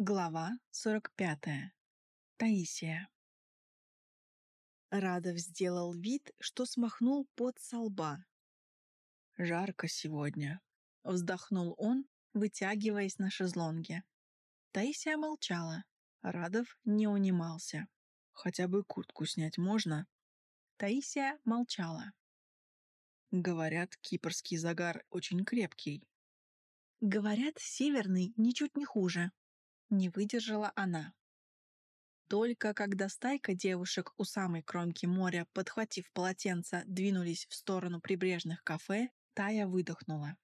Глава 45. Таисия. Радов сделал вид, что смахнул пот со лба. «Жарко сегодня», — вздохнул он, вытягиваясь на шезлонге. Таисия молчала. Радов не унимался. «Хотя бы куртку снять можно?» Таисия молчала. «Говорят, кипрский загар очень крепкий». «Говорят, северный ничуть не хуже», не выдержала она. Только когда стайка девушек у самой кромки моря, подхватив полотенце, двинулись в сторону прибрежных кафе, Тая выдохнула.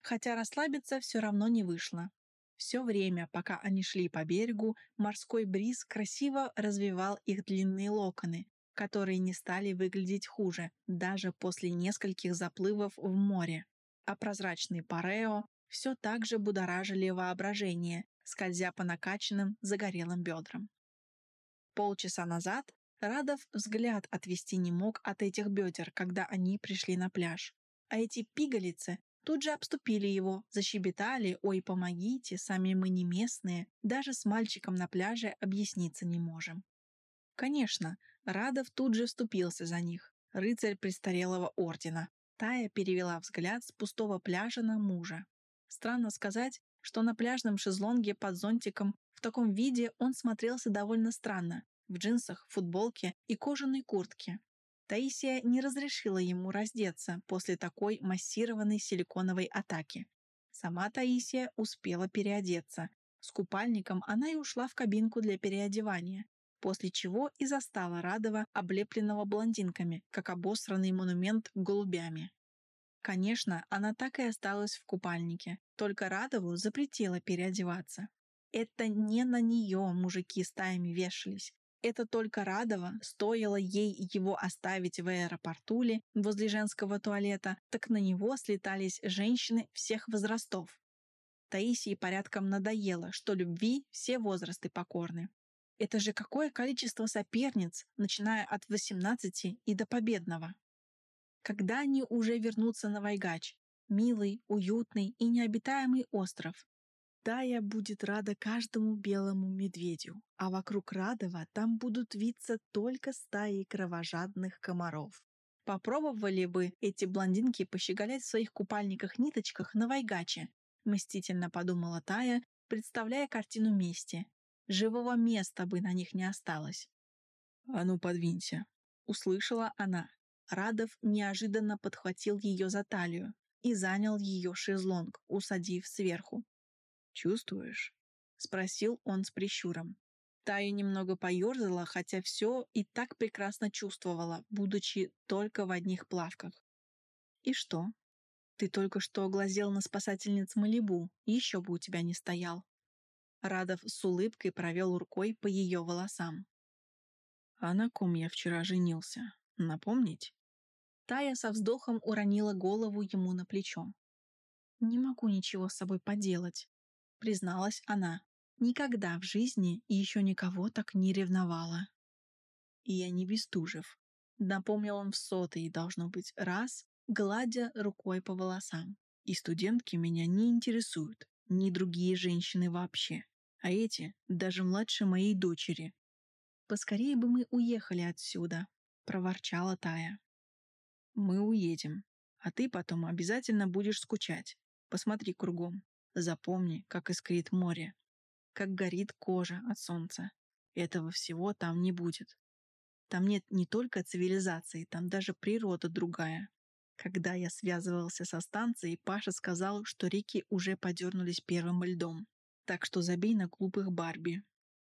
Хотя расслабиться все равно не вышло. Все время, пока они шли по берегу, морской бриз красиво развивал их длинные локоны, которые не стали выглядеть хуже, даже после нескольких заплывов в море. А прозрачные парео все так же будоражили воображение, скользя по накачанным загорелым бедрам. Полчаса назад Радов взгляд отвести не мог от этих бедер, когда они пришли на пляж. А эти пигалицы тут же обступили его, защебетали «Ой, помогите, сами мы не местные, даже с мальчиком на пляже объясниться не можем». Конечно, Радов тут же вступился за них, рыцарь престарелого ордена. Тая перевела взгляд с пустого пляжа на мужа. Странно сказать, что на пляжном шезлонге под зонтиком в таком виде он смотрелся довольно странно, в джинсах, футболке и кожаной куртке. Таисия не разрешила ему раздеться после такой массированной силиконовой атаки. Сама Таисия успела переодеться. С купальником она и ушла в кабинку для переодевания, после чего и застала Радова, облепленного блондинками, как обосранный монумент голубями. Конечно, она так и осталась в купальнике, только Радову запретила переодеваться. Это не на нее мужики стаями вешались. Это только Радова, стоило ей его оставить в аэропортуле возле женского туалета, так на него слетались женщины всех возрастов. Таисии порядком надоело, что любви все возрасты покорны. Это же какое количество соперниц, начиная от 18 и до победного. Когда они уже вернутся на Вайгач? Милый, уютный и необитаемый остров. Тая будет рада каждому белому медведю, а вокруг Радова там будут виться только стаи кровожадных комаров. Попробовали бы эти блондинки пощеголять в своих купальниках-ниточках на Вайгаче, мстительно подумала Тая, представляя картину мести. Живого места бы на них не осталось. «А ну, подвинься!» — услышала она. Радов неожиданно подхватил ее за талию и занял ее шезлонг, усадив сверху. «Чувствуешь?» — спросил он с прищуром. Тая немного поерзала, хотя все и так прекрасно чувствовала, будучи только в одних плавках. «И что? Ты только что глазел на спасательниц Малибу, еще бы у тебя не стоял». Радов с улыбкой провел рукой по ее волосам. «А на ком я вчера женился? Напомнить?» Тая со вздохом уронила голову ему на плечо. «Не могу ничего с собой поделать», — призналась она. «Никогда в жизни еще никого так не ревновала». «И я не Бестужев», — напомнил он в сотый, должно быть, раз, гладя рукой по волосам. «И студентки меня не интересуют, ни другие женщины вообще. А эти даже младше моей дочери». «Поскорее бы мы уехали отсюда», — проворчала Тая. Мы уедем, а ты потом обязательно будешь скучать. Посмотри кругом. Запомни, как искрит море, как горит кожа от солнца. Этого всего там не будет. Там нет не только цивилизации, там даже природа другая. Когда я связывался со станцией, Паша сказал, что реки уже подернулись первым льдом. Так что забей на глупых Барби.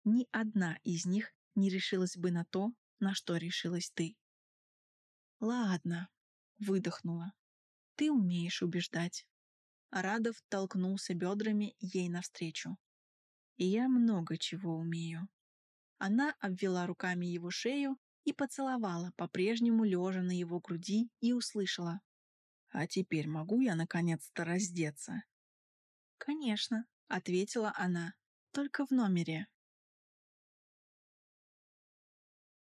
Ни одна из них не решилась бы на то, на что решилась ты. Ладно, выдохнула. «Ты умеешь убеждать». Радов толкнулся бедрами ей навстречу. «И я много чего умею». Она обвела руками его шею и поцеловала, по-прежнему лежа на его груди, и услышала. «А теперь могу я наконец-то раздеться?» «Конечно», — ответила она, — «только в номере».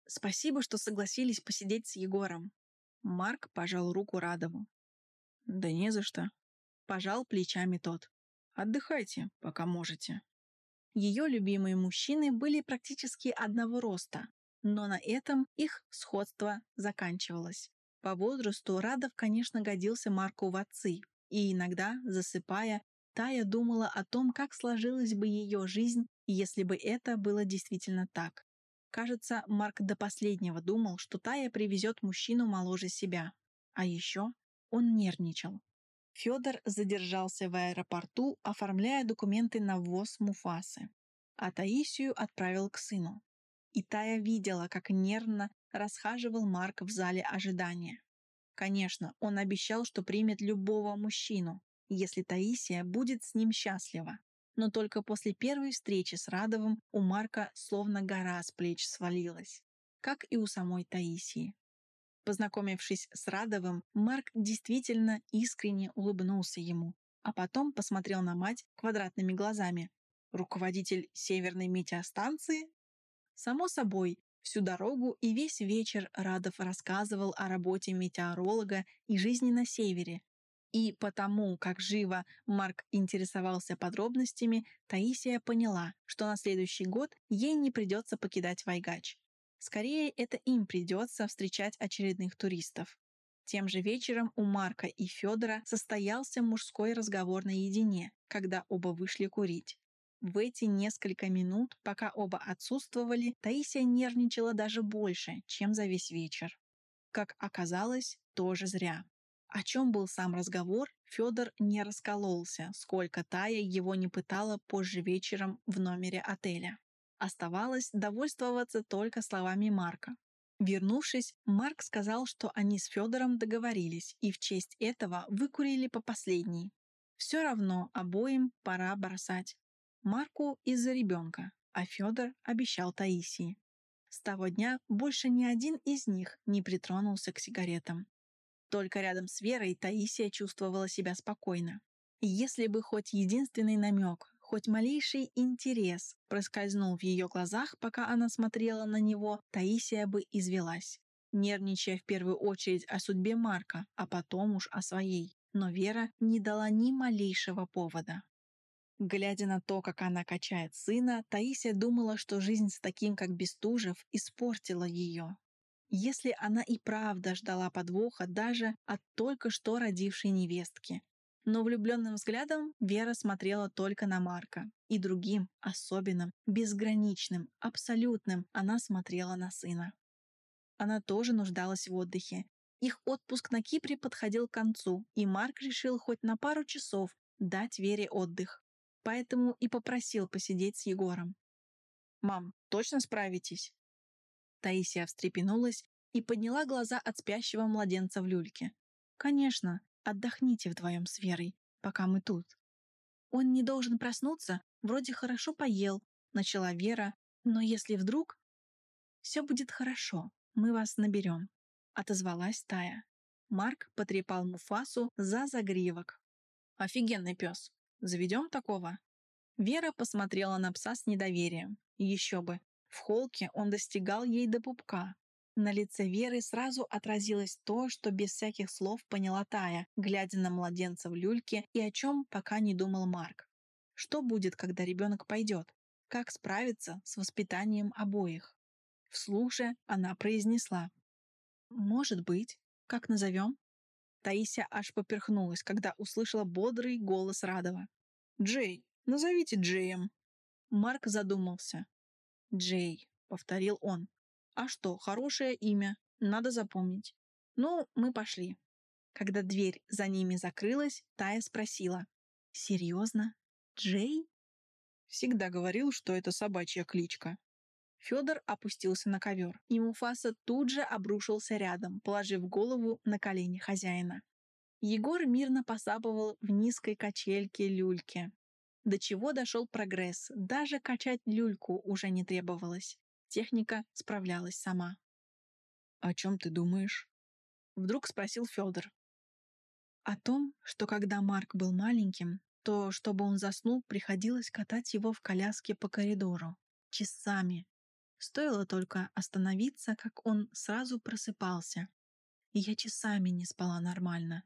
«Спасибо, что согласились посидеть с Егором», Марк пожал руку Радову. «Да не за что». Пожал плечами тот. «Отдыхайте, пока можете». Ее любимые мужчины были практически одного роста, но на этом их сходство заканчивалось. По возрасту Радов, конечно, годился Марку в отцы, и иногда, засыпая, Тая думала о том, как сложилась бы ее жизнь, если бы это было действительно так. Кажется, Марк до последнего думал, что Тая привезет мужчину моложе себя. А еще он нервничал. Федор задержался в аэропорту, оформляя документы на ввоз Муфасы, а Таисию отправил к сыну. И Тая видела, как нервно расхаживал Марк в зале ожидания. Конечно, он обещал, что примет любого мужчину, если Таисия будет с ним счастлива. Но только после первой встречи с Радовым у Марка словно гора с плеч свалилась, как и у самой Таисии. Познакомившись с Радовым, Марк действительно искренне улыбнулся ему, а потом посмотрел на мать квадратными глазами. Руководитель Северной метеостанции? Само собой, всю дорогу и весь вечер Радов рассказывал о работе метеоролога и жизни на Севере, и потому, как живо Марк интересовался подробностями, Таисия поняла, что на следующий год ей не придется покидать Вайгач. Скорее, это им придется встречать очередных туристов. Тем же вечером у Марка и Федора состоялся мужской разговор наедине, когда оба вышли курить. В эти несколько минут, пока оба отсутствовали, Таисия нервничала даже больше, чем за весь вечер. Как оказалось, тоже зря. О чем был сам разговор, Федор не раскололся, сколько Тая его не пытала позже вечером в номере отеля. Оставалось довольствоваться только словами Марка. Вернувшись, Марк сказал, что они с Федором договорились и в честь этого выкурили по последней. Все равно обоим пора бросать. Марку из-за ребенка, а Федор обещал Таисии. С того дня больше ни один из них не притронулся к сигаретам. Только рядом с Верой Таисия чувствовала себя спокойно. Если бы хоть единственный намек, хоть малейший интерес проскользнул в ее глазах, пока она смотрела на него, Таисия бы извелась, нервничая в первую очередь о судьбе Марка, а потом уж о своей. Но Вера не дала ни малейшего повода. Глядя на то, как она качает сына, Таисия думала, что жизнь с таким, как Бестужев, испортила ее. Если она и правда ждала подвоха даже от только что родившей невестки. Но влюбленным взглядом Вера смотрела только на Марка. И другим, особенным, безграничным, абсолютным она смотрела на сына. Она тоже нуждалась в отдыхе. Их отпуск на Кипре подходил к концу, и Марк решил хоть на пару часов дать Вере отдых. Поэтому и попросил посидеть с Егором. «Мам, точно справитесь?» Таисия встрепенулась и подняла глаза от спящего младенца в люльке. «Конечно, отдохните вдвоем с Верой, пока мы тут». «Он не должен проснуться, вроде хорошо поел», — начала Вера, «но если вдруг...» «Все будет хорошо, мы вас наберем», — отозвалась Тая. Марк потрепал Муфасу за загривок. «Офигенный пес. Заведем такого?» Вера посмотрела на пса с недоверием. Еще бы, в холке он достигал ей до пупка. На лице Веры сразу отразилось то, что без всяких слов поняла Тая, глядя на младенца в люльке и о чем пока не думал Марк. Что будет, когда ребенок пойдет? Как справиться с воспитанием обоих? Вслух же она произнесла. «Может быть. Как назовем?» Таисия аж поперхнулась, когда услышала бодрый голос Радова. «Джей, назовите Джеем». Марк задумался. «Джей», — повторил он. «А что, хорошее имя, надо запомнить». «Ну, мы пошли». Когда дверь за ними закрылась, Тая спросила. «Серьезно? Джей?» Всегда говорил, что это собачья кличка. Федор опустился на ковер, и Муфаса тут же обрушился рядом, положив голову на колени хозяина. Егор мирно посапывал в низкой качельке люльки, до чего дошел прогресс, даже качать люльку уже не требовалось. Техника справлялась сама. «О чем ты думаешь?» Вдруг спросил Федор. О том, что когда Марк был маленьким, то, чтобы он заснул, приходилось катать его в коляске по коридору. Часами. Стоило только остановиться, как он сразу просыпался. И я часами не спала нормально.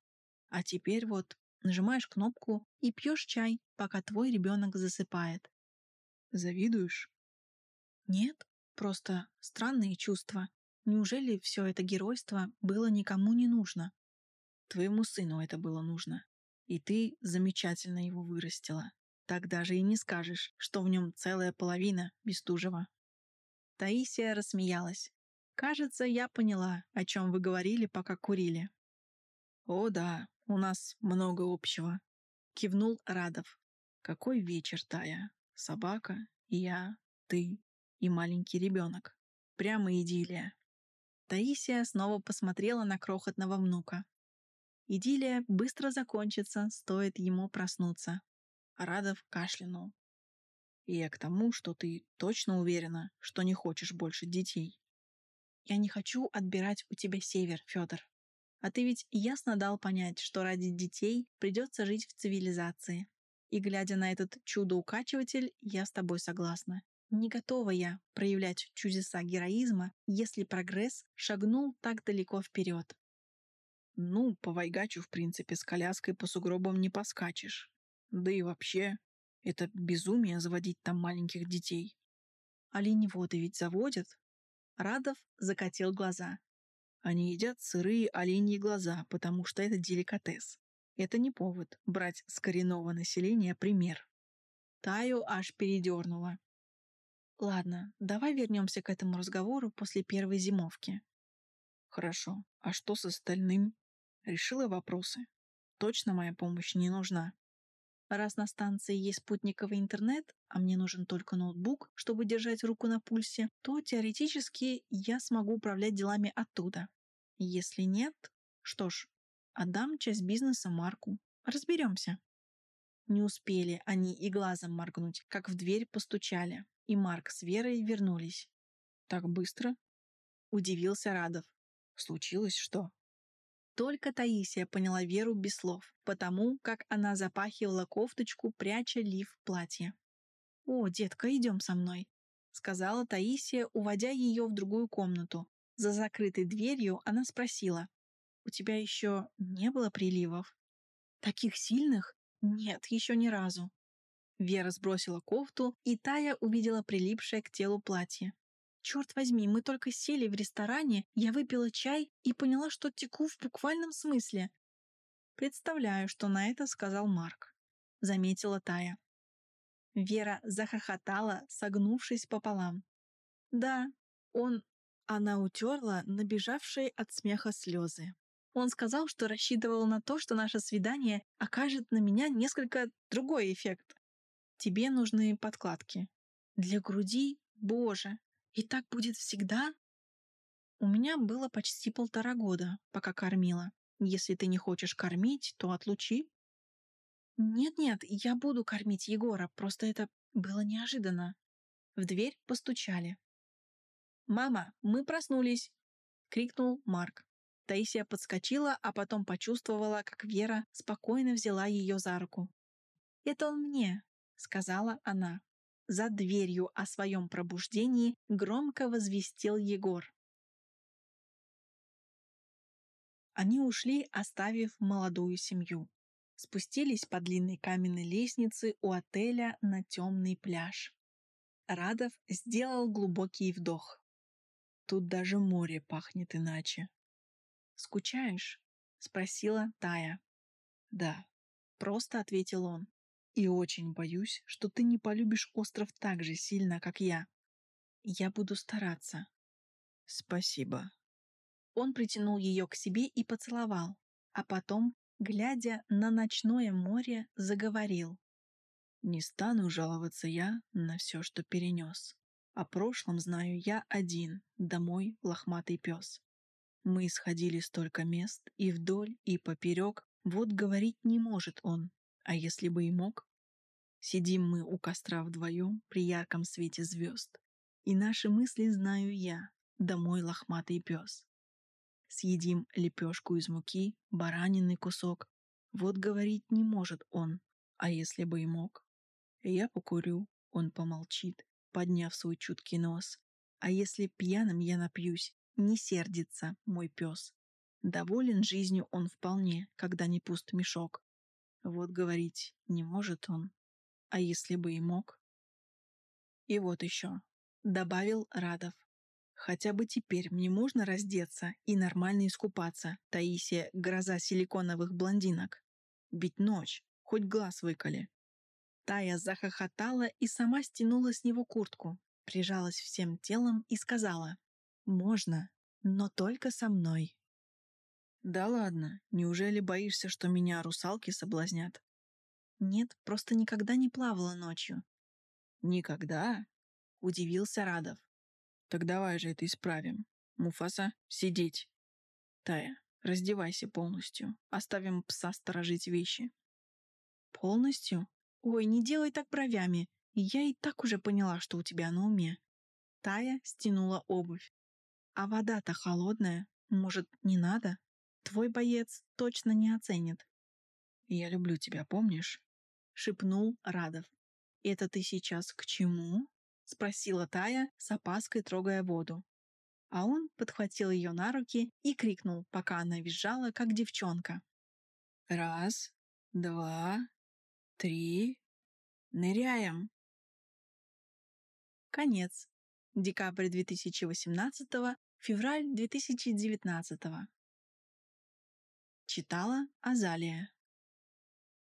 А теперь вот Нажимаешь кнопку и пьешь чай, пока твой ребенок засыпает. Завидуешь? Нет, просто странные чувства. Неужели все это геройство было никому не нужно? Твоему сыну это было нужно. И ты замечательно его вырастила. Так даже и не скажешь, что в нем целая половина Бестужева. Таисия рассмеялась. «Кажется, я поняла, о чем вы говорили, пока курили». «О да, у нас много общего», — кивнул Радов. «Какой вечер, Тая? Собака, я, ты и маленький ребенок. Прямо идиллия». Таисия снова посмотрела на крохотного внука. Идиллия быстро закончится, стоит ему проснуться. Радов кашлянул. И я к тому, что ты точно уверена, что не хочешь больше детей. Я не хочу отбирать у тебя север, Федор. А ты ведь ясно дал понять, что ради детей придется жить в цивилизации. И глядя на этот чудо-укачиватель, я с тобой согласна. Не готова я проявлять чудеса героизма, если прогресс шагнул так далеко вперед. Ну, по Вайгачу, в принципе, с коляской по сугробам не поскачешь. Да и вообще, это безумие заводить там маленьких детей. Оленеводы ведь заводят. Радов закатил глаза. Они едят сырые оленьи глаза, потому что это деликатес. Это не повод брать с коренного населения пример. Таю аж передернула. Ладно, давай вернемся к этому разговору после первой зимовки. Хорошо. А что с остальным? Решила вопросы. Точно моя помощь не нужна. Раз на станции есть спутниковый интернет, а мне нужен только ноутбук, чтобы держать руку на пульсе, то теоретически я смогу управлять делами оттуда. Если нет, что ж, отдам часть бизнеса Марку. Разберемся. Не успели они и глазом моргнуть, как в дверь постучали, и Марк с Верой вернулись. «Так быстро?» — удивился Радов. «Случилось что?» Только Таисия поняла Веру без слов, потому как она запахивала кофточку, пряча лиф платья. «О, детка, идем со мной», — сказала Таисия, уводя ее в другую комнату. За закрытой дверью она спросила, «У тебя еще не было приливов?» «Таких сильных? Нет, еще ни разу». Вера сбросила кофту, и Тая увидела прилипшее к телу платье. Черт возьми, мы только сели в ресторане, я выпила чай и поняла, что теку в буквальном смысле. Представляю, что на это сказал Марк, заметила Тая. Вера захохотала, согнувшись пополам. Да, он... Она утерла набежавшие от смеха слезы. Он сказал, что рассчитывал на то, что наше свидание окажет на меня несколько другой эффект. Тебе нужны подкладки. Для груди, боже, и так будет всегда? У меня было почти полтора года, пока кормила. Если ты не хочешь кормить, то отлучи. Нет-нет, я буду кормить Егора, просто это было неожиданно. В дверь постучали. «Мама, мы проснулись!» — крикнул Марк. Таисия подскочила, а потом почувствовала, как Вера спокойно взяла ее за руку. «Это он мне», — сказала она. За дверью о своем пробуждении громко возвестил Егор. Они ушли, оставив молодую семью. Спустились по длинной каменной лестнице у отеля на темный пляж. Радов сделал глубокий вдох. Тут даже море пахнет иначе. «Скучаешь?» — спросила Тая. «Да», — просто ответил он. И очень боюсь, что ты не полюбишь остров так же сильно, как я. Я буду стараться. Спасибо. Он притянул ее к себе и поцеловал, а потом, глядя на ночное море, заговорил. Не стану жаловаться я на все, что перенес. О прошлом знаю я один, домой лохматый пес. Мы исходили столько мест, и вдоль, и поперек, вот говорить не может он, а если бы и мог, Сидим мы у костра вдвоем при ярком свете звезд. И наши мысли знаю я, да мой лохматый пес. Съедим лепешку из муки, баранины кусок. Вот говорить не может он, а если бы и мог? Я покурю, он помолчит, подняв свой чуткий нос. А если пьяным я напьюсь, не сердится мой пес. Доволен жизнью он вполне, когда не пуст мешок. Вот говорить не может он, а если бы и мог? И вот еще, добавил Радов. Хотя бы теперь мне можно раздеться и нормально искупаться, Таисия, гроза силиконовых блондинок. Ведь ночь, хоть глаз выколи. Тая захохотала и сама стянула с него куртку, прижалась всем телом и сказала «Можно, но только со мной». «Да ладно, неужели боишься, что меня русалки соблазнят?» «Нет, просто никогда не плавала ночью». «Никогда?» — удивился Радов. «Так давай же это исправим. Муфаса, сидеть!» «Тая, раздевайся полностью. Оставим пса сторожить вещи». «Полностью? Ой, не делай так бровями. Я и так уже поняла, что у тебя на уме». Тая стянула обувь. «А вода-то холодная. Может, не надо?» Твой боец точно не оценит. «Я люблю тебя, помнишь?» — шепнул Радов. «Это ты сейчас к чему?» — спросила Тая, с опаской трогая воду. А он подхватил ее на руки и крикнул, пока она визжала, как девчонка. «Раз, два, три, ныряем!» Конец. Декабрь 2018, февраль 2019. Читала Азалия.